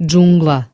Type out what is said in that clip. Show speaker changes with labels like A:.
A: Jungla